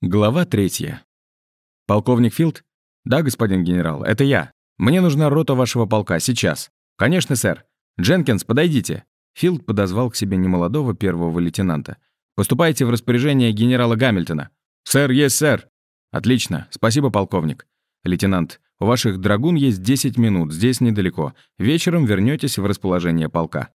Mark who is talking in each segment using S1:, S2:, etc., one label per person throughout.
S1: Глава третья. «Полковник Филд?» «Да, господин генерал, это я. Мне нужна рота вашего полка, сейчас». «Конечно, сэр. Дженкинс, подойдите». Филд подозвал к себе немолодого первого лейтенанта. «Поступайте в распоряжение генерала Гамильтона». «Сэр, есть, сэр». «Отлично. Спасибо, полковник». «Лейтенант, у ваших драгун есть 10 минут, здесь недалеко. Вечером вернетесь в расположение полка».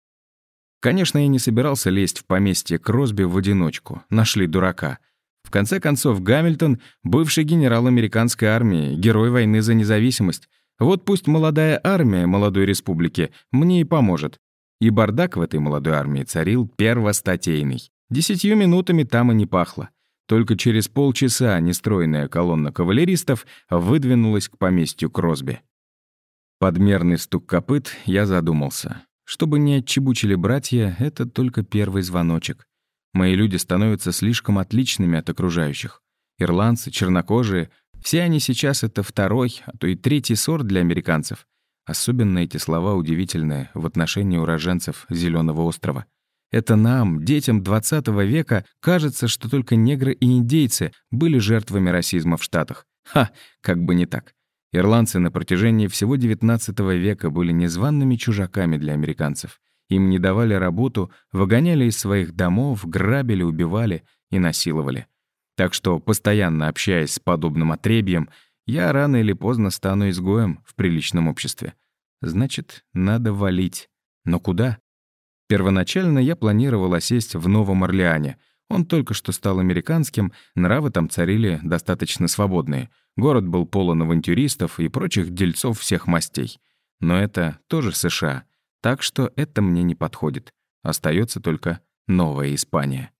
S1: Конечно, я не собирался лезть в поместье Кросби в одиночку. Нашли дурака. В конце концов, Гамильтон — бывший генерал американской армии, герой войны за независимость. Вот пусть молодая армия молодой республики мне и поможет. И бардак в этой молодой армии царил первостатейный. Десятью минутами там и не пахло. Только через полчаса нестроенная колонна кавалеристов выдвинулась к поместью Кросби. Подмерный стук копыт, я задумался. Чтобы не отчебучили братья, это только первый звоночек. Мои люди становятся слишком отличными от окружающих. Ирландцы, чернокожие — все они сейчас — это второй, а то и третий сорт для американцев. Особенно эти слова удивительные в отношении уроженцев Зеленого острова. Это нам, детям 20 века, кажется, что только негры и индейцы были жертвами расизма в Штатах. Ха, как бы не так. Ирландцы на протяжении всего XIX века были незваными чужаками для американцев. Им не давали работу, выгоняли из своих домов, грабили, убивали и насиловали. Так что, постоянно общаясь с подобным отребьем, я рано или поздно стану изгоем в приличном обществе. Значит, надо валить. Но куда? Первоначально я планировал осесть в Новом Орлеане. Он только что стал американским, нравы там царили достаточно свободные. Город был полон авантюристов и прочих дельцов всех мастей. Но это тоже США. Так что это мне не подходит. Остается только Новая Испания.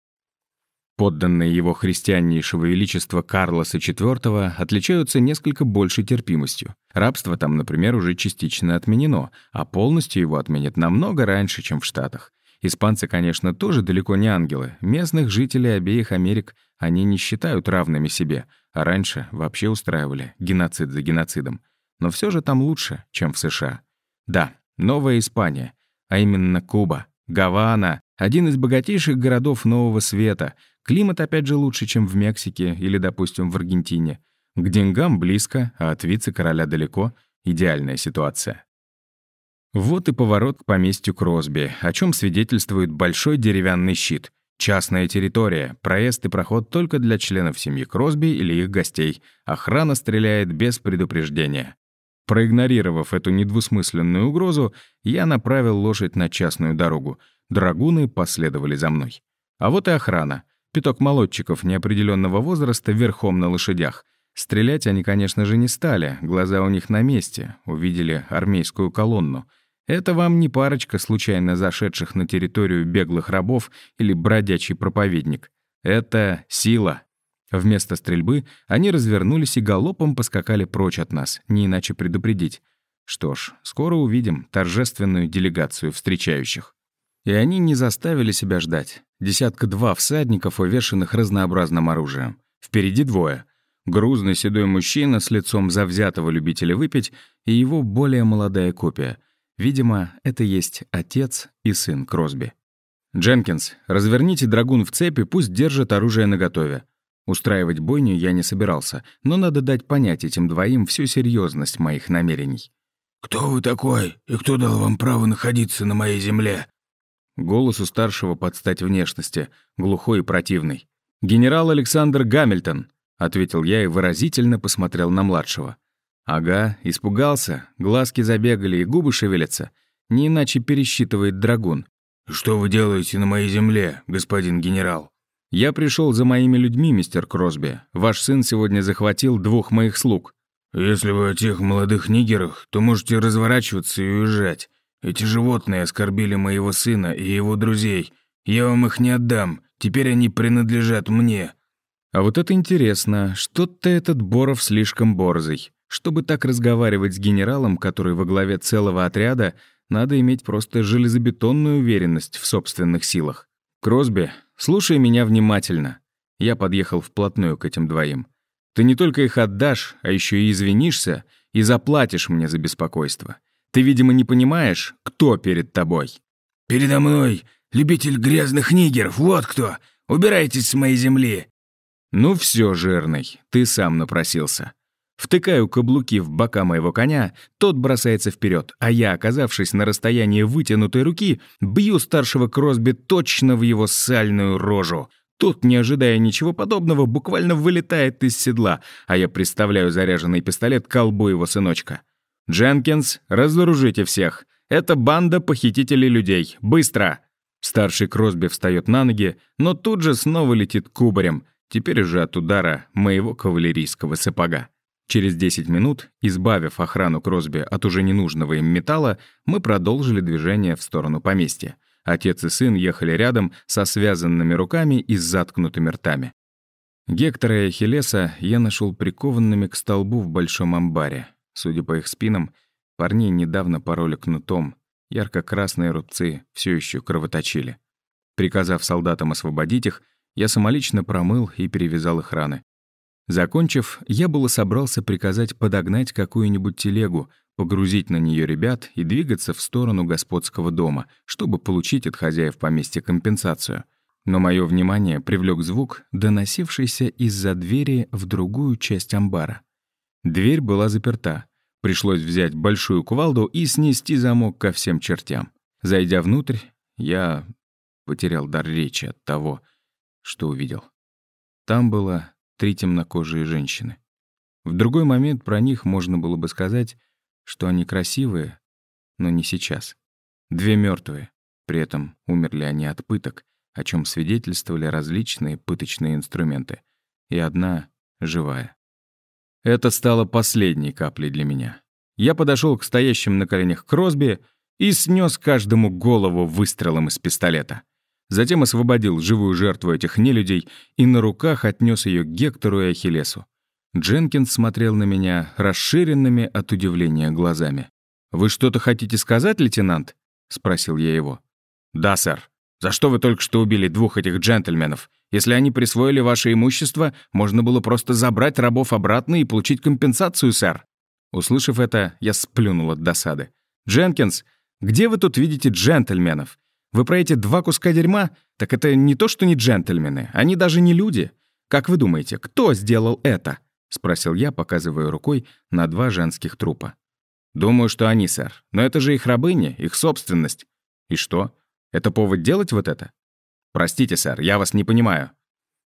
S1: Подданные его христианнейшего величества Карлоса IV отличаются несколько большей терпимостью. Рабство там, например, уже частично отменено, а полностью его отменят намного раньше, чем в Штатах. Испанцы, конечно, тоже далеко не ангелы. Местных жителей обеих Америк они не считают равными себе, а раньше вообще устраивали геноцид за геноцидом. Но все же там лучше, чем в США. Да, Новая Испания, а именно Куба, Гавана, один из богатейших городов Нового Света. Климат опять же лучше, чем в Мексике или, допустим, в Аргентине. К деньгам близко, а от вице-короля далеко. Идеальная ситуация. Вот и поворот к поместью Кросби, о чем свидетельствует большой деревянный щит. Частная территория, проезд и проход только для членов семьи Кросби или их гостей. Охрана стреляет без предупреждения. Проигнорировав эту недвусмысленную угрозу, я направил лошадь на частную дорогу. Драгуны последовали за мной. А вот и охрана. Пяток молодчиков неопределенного возраста верхом на лошадях. Стрелять они, конечно же, не стали, глаза у них на месте, увидели армейскую колонну. Это вам не парочка случайно зашедших на территорию беглых рабов или бродячий проповедник. Это сила. Вместо стрельбы они развернулись и галопом поскакали прочь от нас, не иначе предупредить. Что ж, скоро увидим торжественную делегацию встречающих. И они не заставили себя ждать. Десятка-два всадников, увешанных разнообразным оружием. Впереди двое. Грузный седой мужчина с лицом завзятого любителя выпить и его более молодая копия. Видимо, это есть отец и сын Кросби. «Дженкинс, разверните драгун в цепи, пусть держит оружие наготове. Устраивать бойню я не собирался, но надо дать понять этим двоим всю серьезность моих намерений.
S2: «Кто вы такой, и кто дал вам право находиться на моей земле?»
S1: Голос у старшего под стать внешности, глухой и противный. «Генерал Александр Гамильтон», — ответил я и выразительно посмотрел на младшего. «Ага, испугался, глазки забегали и губы шевелятся. Не иначе пересчитывает драгун».
S2: «Что вы делаете на моей земле, господин генерал?»
S1: «Я пришел за моими людьми, мистер Кросби. Ваш сын сегодня захватил двух моих слуг».
S2: «Если вы о тех молодых нигерах, то можете разворачиваться и уезжать. Эти животные оскорбили моего сына и его друзей. Я вам их не отдам. Теперь они принадлежат мне».
S1: «А вот это интересно. Что-то этот Боров слишком борзый. Чтобы так разговаривать с генералом, который во главе целого отряда, надо иметь просто железобетонную уверенность в собственных силах. Кросби, Слушай меня внимательно. Я подъехал вплотную к этим двоим. Ты не только их отдашь, а еще и извинишься и заплатишь мне за беспокойство. Ты, видимо, не понимаешь, кто перед тобой.
S2: Передо мной любитель грязных нигеров, вот кто. Убирайтесь с моей земли.
S1: «Ну все, жирный, ты сам напросился». Втыкаю каблуки в бока моего коня, тот бросается вперед, а я, оказавшись на расстоянии вытянутой руки, бью старшего Кросби точно в его сальную рожу. Тот, не ожидая ничего подобного, буквально вылетает из седла, а я представляю заряженный пистолет к колбу его сыночка. «Дженкинс, разоружите всех! Это банда похитителей людей! Быстро!» Старший Кросби встает на ноги, но тут же снова летит кубарем, теперь уже от удара моего кавалерийского сапога. Через 10 минут, избавив охрану Кросби от уже ненужного им металла, мы продолжили движение в сторону поместья. Отец и сын ехали рядом со связанными руками и с заткнутыми ртами. Гектора и Ахиллеса я нашел прикованными к столбу в большом амбаре. Судя по их спинам, парней недавно пороли кнутом. Ярко-красные рубцы все еще кровоточили. Приказав солдатам освободить их, я самолично промыл и перевязал их раны. Закончив, я было собрался приказать подогнать какую-нибудь телегу, погрузить на нее ребят и двигаться в сторону господского дома, чтобы получить от хозяев поместья компенсацию. Но мое внимание привлек звук, доносившийся из-за двери в другую часть амбара. Дверь была заперта. Пришлось взять большую кувалду и снести замок ко всем чертям. Зайдя внутрь, я потерял дар речи от того, что увидел. Там было три темнокожие женщины. В другой момент про них можно было бы сказать, что они красивые, но не сейчас. Две мертвые, при этом умерли они от пыток, о чем свидетельствовали различные пыточные инструменты, и одна живая. Это стало последней каплей для меня. Я подошел к стоящим на коленях Кросби и снес каждому голову выстрелом из пистолета. Затем освободил живую жертву этих нелюдей и на руках отнес ее к Гектору и Ахиллесу. Дженкинс смотрел на меня расширенными от удивления глазами. «Вы что-то хотите сказать, лейтенант?» — спросил я его. «Да, сэр. За что вы только что убили двух этих джентльменов? Если они присвоили ваше имущество, можно было просто забрать рабов обратно и получить компенсацию, сэр». Услышав это, я сплюнул от досады. «Дженкинс, где вы тут видите джентльменов? Вы про эти два куска дерьма? Так это не то, что не джентльмены, они даже не люди. Как вы думаете, кто сделал это?» — спросил я, показывая рукой на два женских трупа. «Думаю, что они, сэр. Но это же их рабыня, их собственность. И что? Это повод делать вот это? Простите, сэр, я вас не понимаю».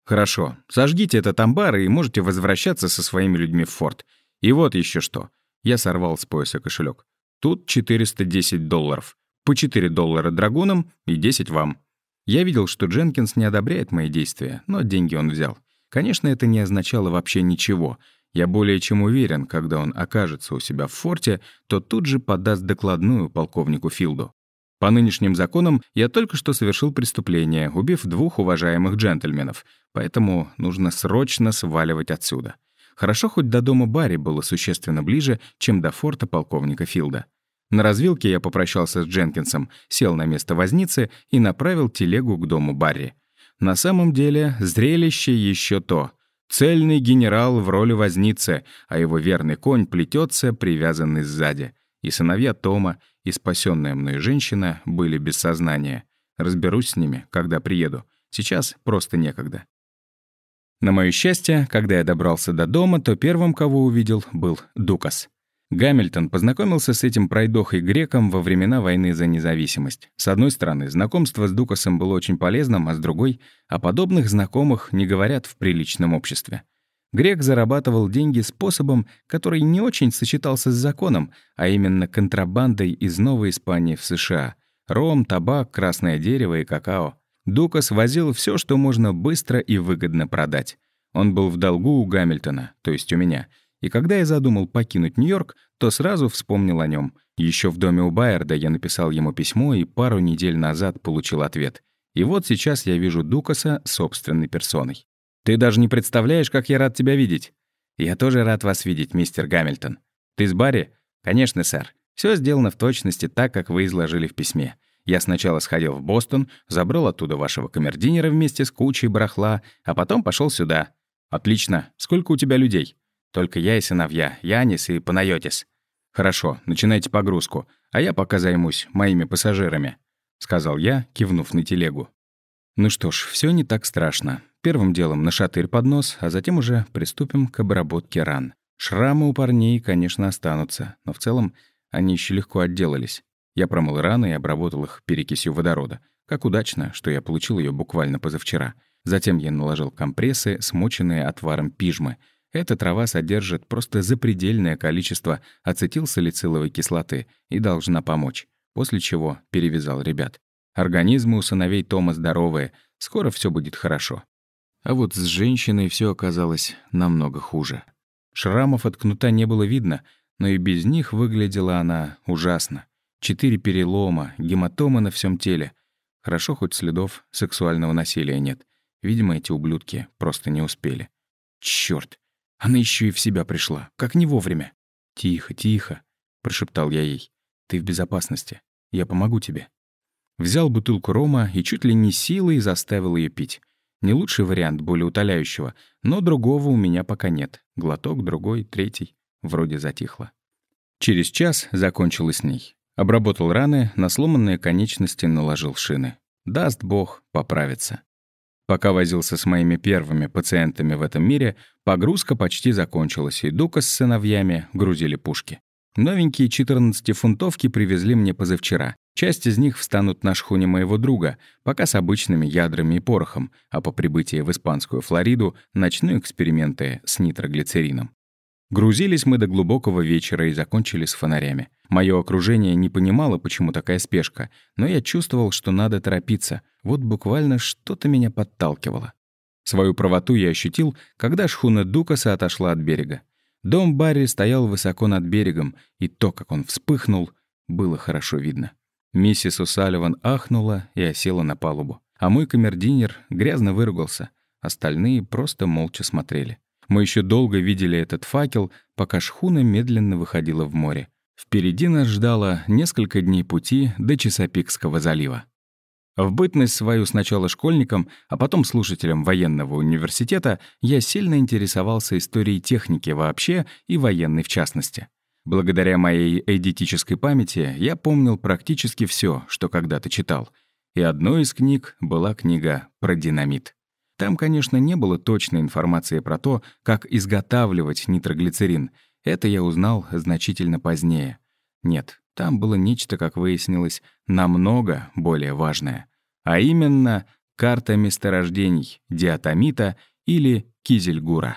S1: «Хорошо, сожгите этот амбар и можете возвращаться со своими людьми в форт. И вот еще что». Я сорвал с пояса кошелек. Тут 410 долларов. По 4 доллара драгунам и 10 вам. Я видел, что Дженкинс не одобряет мои действия, но деньги он взял. Конечно, это не означало вообще ничего. Я более чем уверен, когда он окажется у себя в форте, то тут же подаст докладную полковнику Филду. По нынешним законам я только что совершил преступление, убив двух уважаемых джентльменов, поэтому нужно срочно сваливать отсюда. Хорошо, хоть до дома Барри было существенно ближе, чем до форта полковника Филда. На развилке я попрощался с Дженкинсом, сел на место возницы и направил телегу к дому Барри. На самом деле, зрелище еще то. Цельный генерал в роли возницы, а его верный конь плетется, привязанный сзади. И сыновья Тома, и спасенная мной женщина были без сознания. Разберусь с ними, когда приеду. Сейчас просто некогда. На моё счастье, когда я добрался до дома, то первым, кого увидел, был Дукас. Гамильтон познакомился с этим пройдохой-греком во времена войны за независимость. С одной стороны, знакомство с Дукасом было очень полезным, а с другой — о подобных знакомых не говорят в приличном обществе. Грек зарабатывал деньги способом, который не очень сочетался с законом, а именно контрабандой из Новой Испании в США. Ром, табак, красное дерево и какао. Дукас возил все, что можно быстро и выгодно продать. Он был в долгу у Гамильтона, то есть у меня — и когда я задумал покинуть Нью-Йорк, то сразу вспомнил о нем. Еще в доме у Байерда я написал ему письмо и пару недель назад получил ответ. И вот сейчас я вижу Дукаса собственной персоной. «Ты даже не представляешь, как я рад тебя видеть». «Я тоже рад вас видеть, мистер Гамильтон». «Ты с Барри?» «Конечно, сэр. Все сделано в точности так, как вы изложили в письме. Я сначала сходил в Бостон, забрал оттуда вашего камердинера вместе с кучей барахла, а потом пошел сюда». «Отлично. Сколько у тебя людей?» Только я и сыновья, Янис и Панайотис. Хорошо, начинайте погрузку, а я пока займусь моими пассажирами», — сказал я, кивнув на телегу. Ну что ж, все не так страшно. Первым делом на шатырь под нос, а затем уже приступим к обработке ран. Шрамы у парней, конечно, останутся, но в целом они еще легко отделались. Я промыл раны и обработал их перекисью водорода. Как удачно, что я получил ее буквально позавчера. Затем я наложил компрессы, смоченные отваром пижмы. Эта трава содержит просто запредельное количество ацетилсалициловой кислоты и должна помочь. После чего перевязал ребят. Организмы у сыновей Тома здоровые, скоро все будет хорошо. А вот с женщиной все оказалось намного хуже. Шрамов от кнута не было видно, но и без них выглядела она ужасно. Четыре перелома, гематомы на всем теле. Хорошо, хоть следов сексуального насилия нет. Видимо, эти ублюдки просто не успели. Чёрт! Она еще и в себя пришла. Как не вовремя. «Тихо, тихо», — прошептал я ей. «Ты в безопасности. Я помогу тебе». Взял бутылку рома и чуть ли не силой заставил ее пить. Не лучший вариант более утоляющего, но другого у меня пока нет. Глоток, другой, третий. Вроде затихло. Через час закончил с ней. Обработал раны, на сломанные конечности наложил шины. Даст бог, поправится. Пока возился с моими первыми пациентами в этом мире, погрузка почти закончилась, и Дука с сыновьями грузили пушки. Новенькие 14-фунтовки привезли мне позавчера. Часть из них встанут на шхуне моего друга, пока с обычными ядрами и порохом, а по прибытии в испанскую Флориду начну эксперименты с нитроглицерином. Грузились мы до глубокого вечера и закончили с фонарями. Моё окружение не понимало, почему такая спешка, но я чувствовал, что надо торопиться. Вот буквально что-то меня подталкивало. Свою правоту я ощутил, когда шхуна Дукаса отошла от берега. Дом Барри стоял высоко над берегом, и то, как он вспыхнул, было хорошо видно. Миссис Усаливан ахнула и осела на палубу. А мой камердинер грязно выругался. Остальные просто молча смотрели. Мы еще долго видели этот факел, пока шхуна медленно выходила в море. Впереди нас ждало несколько дней пути до Чесопикского залива. В бытность свою сначала школьником, а потом слушателем военного университета я сильно интересовался историей техники вообще и военной в частности. Благодаря моей эдитической памяти я помнил практически все, что когда-то читал. И одной из книг была книга про динамит. Там, конечно, не было точной информации про то, как изготавливать нитроглицерин. Это я узнал значительно позднее. Нет, там было нечто, как выяснилось, намного более важное. А именно карта месторождений диатомита или кизельгура.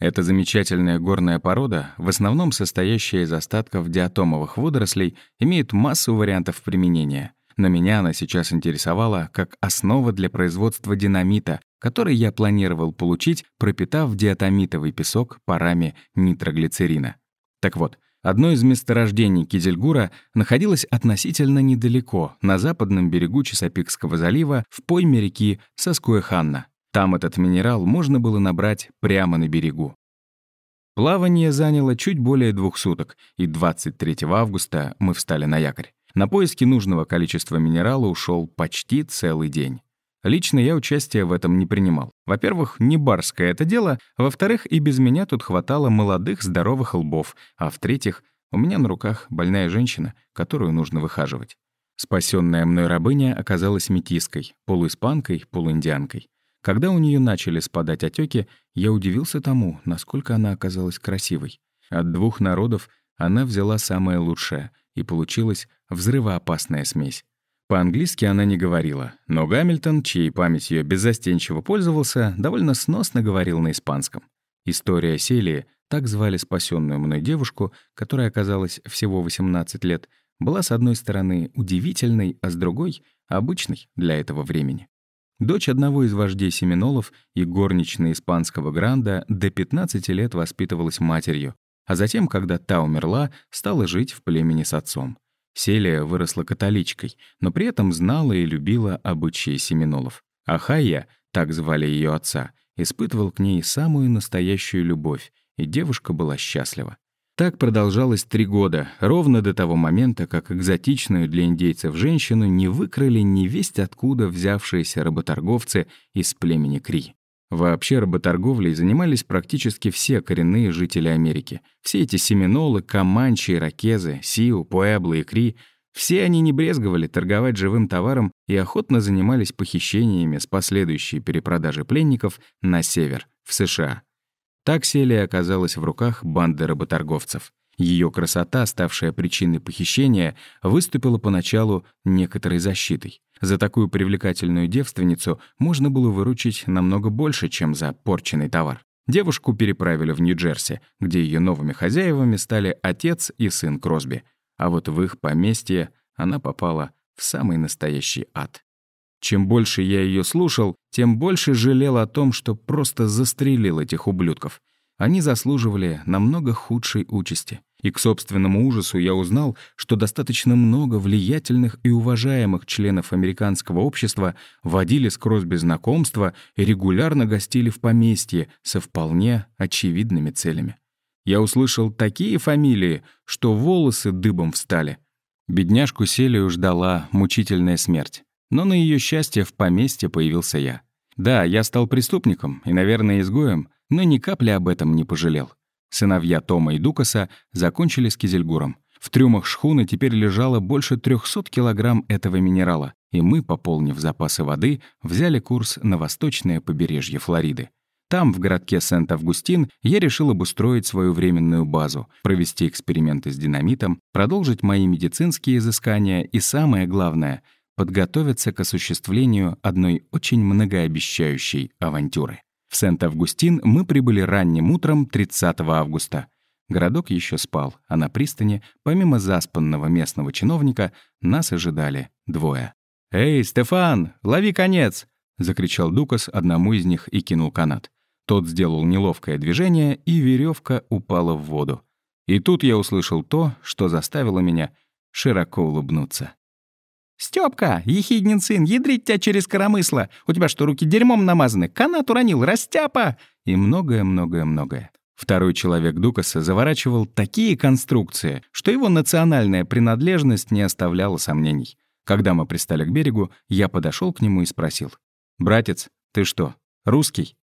S1: Эта замечательная горная порода, в основном состоящая из остатков диатомовых водорослей, имеет массу вариантов применения. Но меня она сейчас интересовала как основа для производства динамита, который я планировал получить, пропитав диатомитовый песок парами нитроглицерина. Так вот, одно из месторождений Кизельгура находилось относительно недалеко, на западном берегу Чесопикского залива, в пойме реки Соскуэханна. Там этот минерал можно было набрать прямо на берегу. Плавание заняло чуть более двух суток, и 23 августа мы встали на якорь. На поиски нужного количества минерала ушел почти целый день. Лично я участия в этом не принимал. Во-первых, не барское это дело, во-вторых, и без меня тут хватало молодых здоровых лбов, а в-третьих, у меня на руках больная женщина, которую нужно выхаживать. Спасенная мной рабыня оказалась метиской, полуиспанкой, полуиндианкой. Когда у нее начали спадать отеки, я удивился тому, насколько она оказалась красивой. От двух народов она взяла самое лучшее, и получилась взрывоопасная смесь. По-английски она не говорила, но Гамильтон, чьей память ее беззастенчиво пользовался, довольно сносно говорил на испанском. История Селии, так звали спасенную мной девушку, которая оказалась всего 18 лет, была с одной стороны удивительной, а с другой — обычной для этого времени. Дочь одного из вождей семинолов и горничная испанского гранда до 15 лет воспитывалась матерью, а затем, когда та умерла, стала жить в племени с отцом. Селия выросла католичкой, но при этом знала и любила обычаи семинолов. А Хайя, так звали ее отца, испытывал к ней самую настоящую любовь, и девушка была счастлива. Так продолжалось три года, ровно до того момента, как экзотичную для индейцев женщину не выкрали невесть откуда взявшиеся работорговцы из племени Кри. Вообще работорговлей занимались практически все коренные жители Америки. Все эти семинолы, команчи, ракезы, сиу, пуэблы и кри Все они не брезговали торговать живым товаром и охотно занимались похищениями с последующей перепродажей пленников на север, в США. Так Селия оказалась в руках банды работорговцев. Ее красота, ставшая причиной похищения, выступила поначалу некоторой защитой. За такую привлекательную девственницу можно было выручить намного больше, чем за порченный товар. Девушку переправили в Нью-Джерси, где ее новыми хозяевами стали отец и сын Кросби. А вот в их поместье она попала в самый настоящий ад. Чем больше я ее слушал, тем больше жалел о том, что просто застрелил этих ублюдков. Они заслуживали намного худшей участи. И к собственному ужасу я узнал, что достаточно много влиятельных и уважаемых членов американского общества водили с Кросби знакомства и регулярно гостили в поместье со вполне очевидными целями. Я услышал такие фамилии, что волосы дыбом встали. Бедняжку Селию ждала мучительная смерть. Но на ее счастье в поместье появился я. Да, я стал преступником и, наверное, изгоем, но ни капли об этом не пожалел. Сыновья Тома и Дукаса закончили с кизельгуром. В трюмах шхуны теперь лежало больше 300 килограмм этого минерала, и мы, пополнив запасы воды, взяли курс на восточное побережье Флориды. Там, в городке Сент-Августин, я решил обустроить свою временную базу, провести эксперименты с динамитом, продолжить мои медицинские изыскания и, самое главное, подготовиться к осуществлению одной очень многообещающей авантюры. В Сент-Августин мы прибыли ранним утром 30 августа. Городок еще спал, а на пристани, помимо заспанного местного чиновника, нас ожидали двое. «Эй, Стефан, лови конец!» — закричал Дукас одному из них и кинул канат. Тот сделал неловкое движение, и веревка упала в воду. И тут я услышал то, что заставило меня широко улыбнуться.
S3: «Стёпка, ехиднин сын, ядрить тебя через коромысло! У тебя что, руки дерьмом намазаны? Канат уронил, растяпа!»
S1: И многое-многое-многое. Второй человек Дукаса заворачивал такие конструкции, что его национальная принадлежность не оставляла сомнений. Когда мы пристали к берегу, я подошел к нему и спросил. «Братец, ты что, русский?»